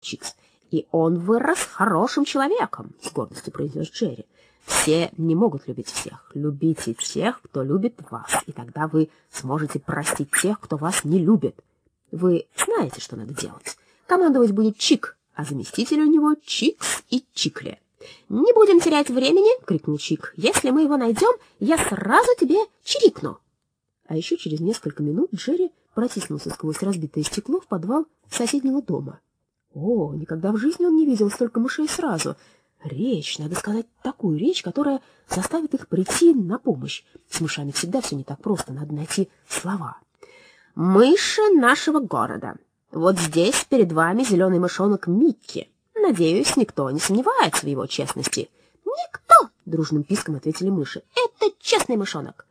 Чикс. «И он вырос хорошим человеком», — с гордостью произнес Джерри. «Все не могут любить всех. Любите тех, кто любит вас, и тогда вы сможете простить тех, кто вас не любит. Вы знаете, что надо делать. Командовать будет Чик, а заместитель у него Чикс и Чикли». «Не будем терять времени!» — крикнул Чик. «Если мы его найдем, я сразу тебе чирикну!» А еще через несколько минут Джерри протиснулся сквозь разбитое стекло в подвал соседнего дома. О, никогда в жизни он не видел столько мышей сразу. Речь, надо сказать, такую речь, которая заставит их прийти на помощь. С мышами всегда все не так просто, надо найти слова. «Мыши нашего города. Вот здесь перед вами зеленый мышонок Микки. Надеюсь, никто не сомневается в его честности». «Никто!» — дружным писком ответили мыши. «Это честный мышонок».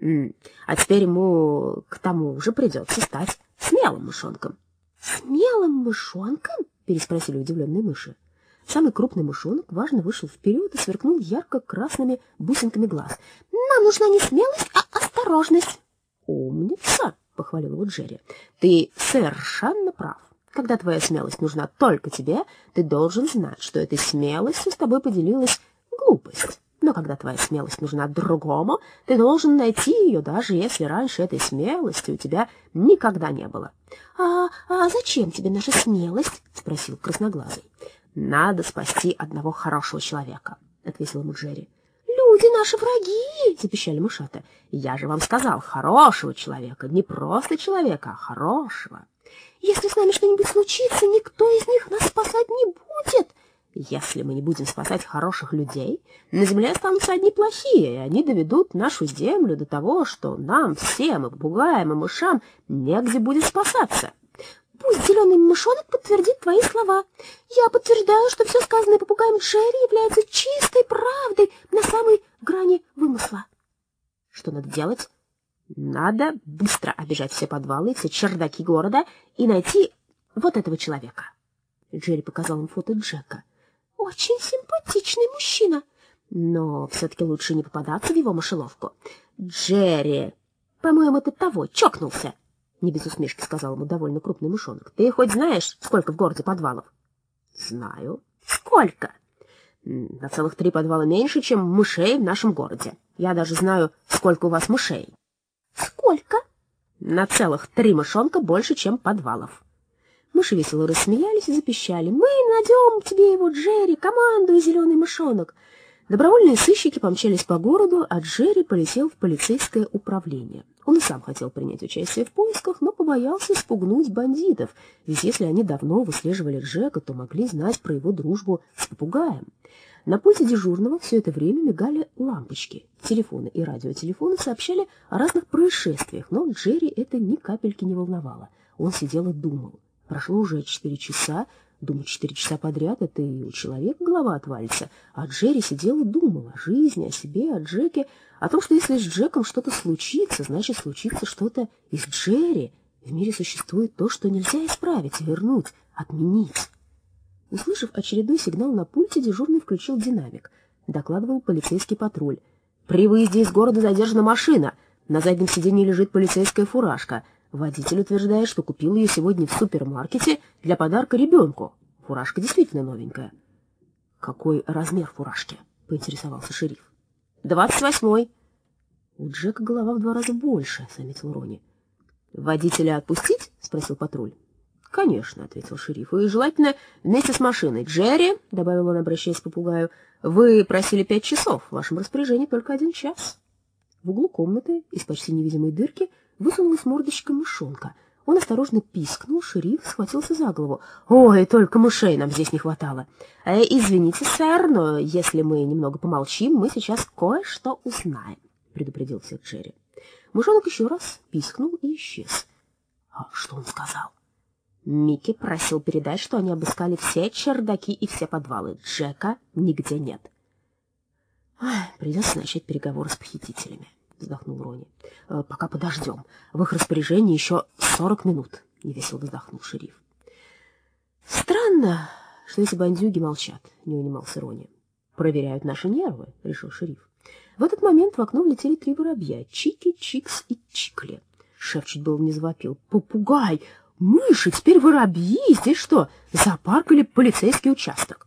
«А теперь ему к тому же придется стать смелым мышонком». «Смелым мышонком?» — переспросили удивленные мыши. Самый крупный мышонок важно вышел вперед и сверкнул ярко-красными бусинками глаз. «Нам нужна не смелость, а осторожность!» «Умница!» — похвалил его Джерри. «Ты совершенно прав. Когда твоя смелость нужна только тебе, ты должен знать, что этой смелостью с тобой поделилась глупость». Но когда твоя смелость нужна другому, ты должен найти ее, даже если раньше этой смелости у тебя никогда не было. — А, а зачем тебе наша смелость? — спросил Красноглазый. — Надо спасти одного хорошего человека, — ответил ему Джерри. — Люди наши враги, — запищали мышата. — Я же вам сказал, хорошего человека, не просто человека, а хорошего. — Если с нами что-нибудь случится, никто из них нас спасать не будет, — если мы не будем спасать хороших людей, на земле останутся одни плохие, и они доведут нашу землю до того, что нам всем, и попугаям, и мышам, негде будет спасаться. Пусть зеленый мышонок подтвердит твои слова. Я подтверждаю, что все сказанное попугаем Джерри является чистой правдой на самой грани вымысла. Что надо делать? Надо быстро обижать все подвалы, все чердаки города и найти вот этого человека. Джерри показал им фото Джека очень симпатичный мужчина. Но все-таки лучше не попадаться в его мышеловку. Джерри, по-моему, ты того, чокнулся. Не без усмешки сказал ему довольно крупный мышонок. Ты хоть знаешь, сколько в городе подвалов? Знаю. Сколько? На целых три подвала меньше, чем мышей в нашем городе. Я даже знаю, сколько у вас мышей. Сколько? На целых три мышонка больше, чем подвалов. Мыши весело рассмеялись и запищали. «Мы найдем тебе его, Джерри, команду и зеленый мышонок!» Добровольные сыщики помчались по городу, а Джерри полетел в полицейское управление. Он и сам хотел принять участие в поисках, но побоялся спугнуть бандитов, ведь если они давно выслеживали Джека, то могли знать про его дружбу с попугаем. На пульте дежурного все это время мигали лампочки. Телефоны и радиотелефоны сообщали о разных происшествиях, но Джерри это ни капельки не волновало. Он сидел и думал. Прошло уже четыре часа. Думаю, четыре часа подряд — это и у человека голова отвалится. А Джерри сидел и думал о жизни, о себе, о Джеке, о том, что если с Джеком что-то случится, значит, случится что-то и с Джерри. В мире существует то, что нельзя исправить, вернуть, отменить. Услышав очередной сигнал на пульте, дежурный включил динамик. Докладывал полицейский патруль. «При выезде из города задержана машина. На заднем сиденье лежит полицейская фуражка». Водитель утверждает, что купил ее сегодня в супермаркете для подарка ребенку. Фуражка действительно новенькая. — Какой размер фуражки? — поинтересовался шериф. — Двадцать восьмой. — У Джека голова в два раза больше, — заметил Рони. — Водителя отпустить? — спросил патруль. — Конечно, — ответил шериф, — и желательно вместе с машиной. Джерри, — добавил он, обращаясь к попугаю, — вы просили пять часов, в вашем распоряжении только один час. В углу комнаты из почти невидимой дырки — высунулась мордочка мышонка. Он осторожно пискнул, шериф схватился за голову. «Ой, только мышей нам здесь не хватало!» э, «Извините, сэр, но если мы немного помолчим, мы сейчас кое-что узнаем», — предупредил всех Джерри. Мышонок еще раз пискнул и исчез. А что он сказал? Микки просил передать, что они обыскали все чердаки и все подвалы. Джека нигде нет. Придется начать переговоры с похитителями. — вздохнул Рони. «Э, — Пока подождем. В их распоряжении еще сорок минут, — невесело вздохнул шериф. — Странно, что эти бандюги молчат, — не унимался Рони. — Проверяют наши нервы, — решил шериф. В этот момент в окно влетели три воробья — Чики, Чикс и Чикли. Шеф чуть было не завопил. — Попугай! Мыши, теперь воробьи. Здесь что, зоопарк или полицейский участок?